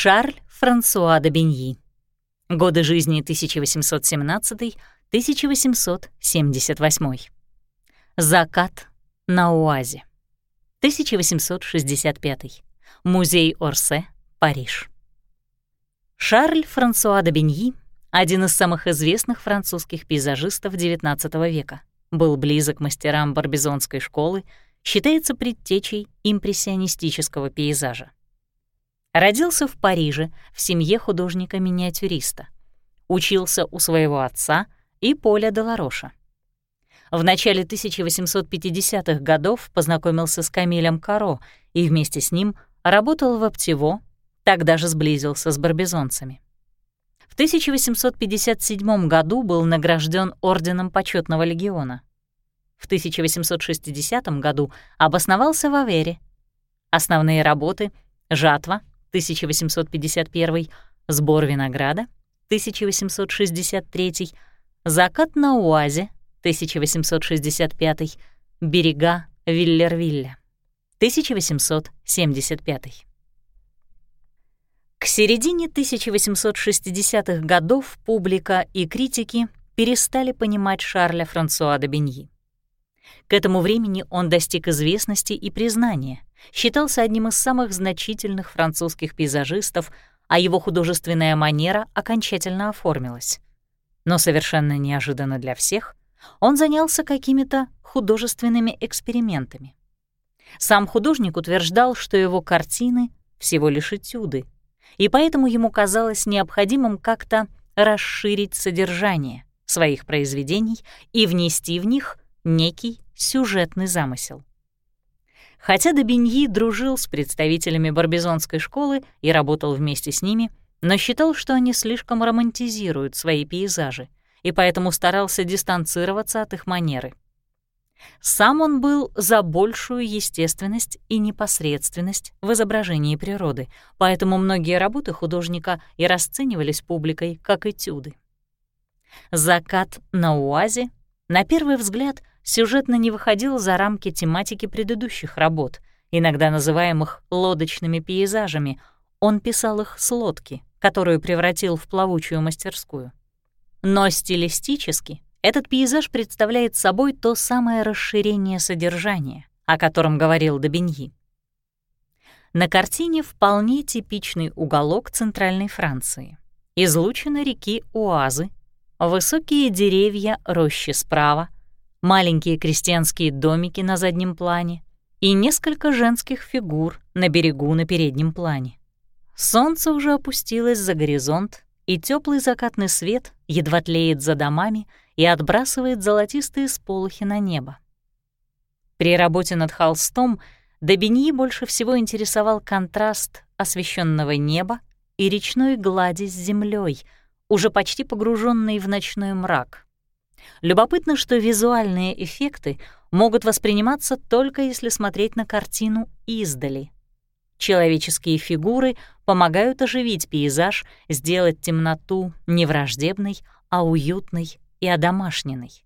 Шарль Франсуа де Беньи. Годы жизни 1817-1878. Закат на Уазе. 1865. Музей Орсе, Париж. Шарль Франсуа де Беньи — один из самых известных французских пейзажистов XIX века. Был близок мастерам Барбизонской школы, считается предтечей импрессионистического пейзажа. Родился в Париже в семье художника-миниатюриста. Учился у своего отца и Поля Делароша. В начале 1850-х годов познакомился с Камилем Каро и вместе с ним работал в Аптево, тогда же сблизился с барбизонцами. В 1857 году был награжден Орденом Почетного легиона. В 1860 году обосновался в Авере. Основные работы «Жатва» 1851, «Сбор винограда» 1863, «Закат на Уазе» 1865, «Берега Виллервилля» 1875. К середине 1860-х годов публика и критики перестали понимать Шарля Франсуа де Беньи. К этому времени он достиг известности и признания, считался одним из самых значительных французских пейзажистов, а его художественная манера окончательно оформилась. Но совершенно неожиданно для всех он занялся какими-то художественными экспериментами. Сам художник утверждал, что его картины — всего лишь этюды, и поэтому ему казалось необходимым как-то расширить содержание своих произведений и внести в них некий сюжетный замысел. Хотя Добиньи дружил с представителями барбизонской школы и работал вместе с ними, но считал, что они слишком романтизируют свои пейзажи, и поэтому старался дистанцироваться от их манеры. Сам он был за большую естественность и непосредственность в изображении природы, поэтому многие работы художника и расценивались публикой как этюды. «Закат на Уазе» на первый взгляд сюжетно не выходил за рамки тематики предыдущих работ, иногда называемых лодочными пейзажами. Он писал их с лодки, которую превратил в плавучую мастерскую. Но стилистически этот пейзаж представляет собой то самое расширение содержания, о котором говорил Добиньи. На картине вполне типичный уголок центральной Франции. Излучина реки Уазы, высокие деревья рощи справа, маленькие крестьянские домики на заднем плане и несколько женских фигур на берегу на переднем плане. Солнце уже опустилось за горизонт, и теплый закатный свет едва тлеет за домами и отбрасывает золотистые сполохи на небо. При работе над холстом Добиньи больше всего интересовал контраст освещенного неба и речной глади с землей, уже почти погруженной в ночной мрак. Любопытно, что визуальные эффекты могут восприниматься только если смотреть на картину издали — Человеческие фигуры помогают оживить пейзаж, сделать темноту не враждебной, а уютной и одомашненной.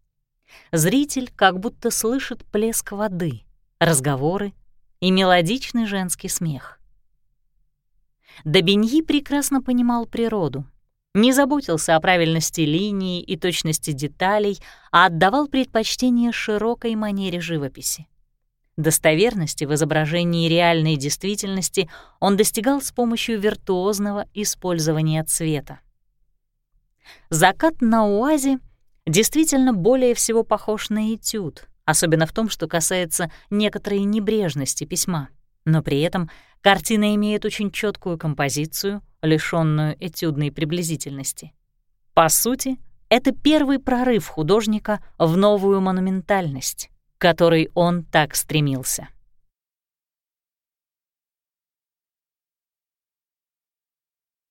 Зритель как будто слышит плеск воды, разговоры и мелодичный женский смех. Добиньи прекрасно понимал природу, не заботился о правильности линии и точности деталей, а отдавал предпочтение широкой манере живописи. Достоверности в изображении реальной действительности он достигал с помощью виртуозного использования цвета. Закат на Уазе действительно более всего похож на этюд, особенно в том, что касается некоторой небрежности письма. Но при этом картина имеет очень четкую композицию, лишенную этюдной приблизительности. По сути, это первый прорыв художника в новую монументальность которой он так стремился.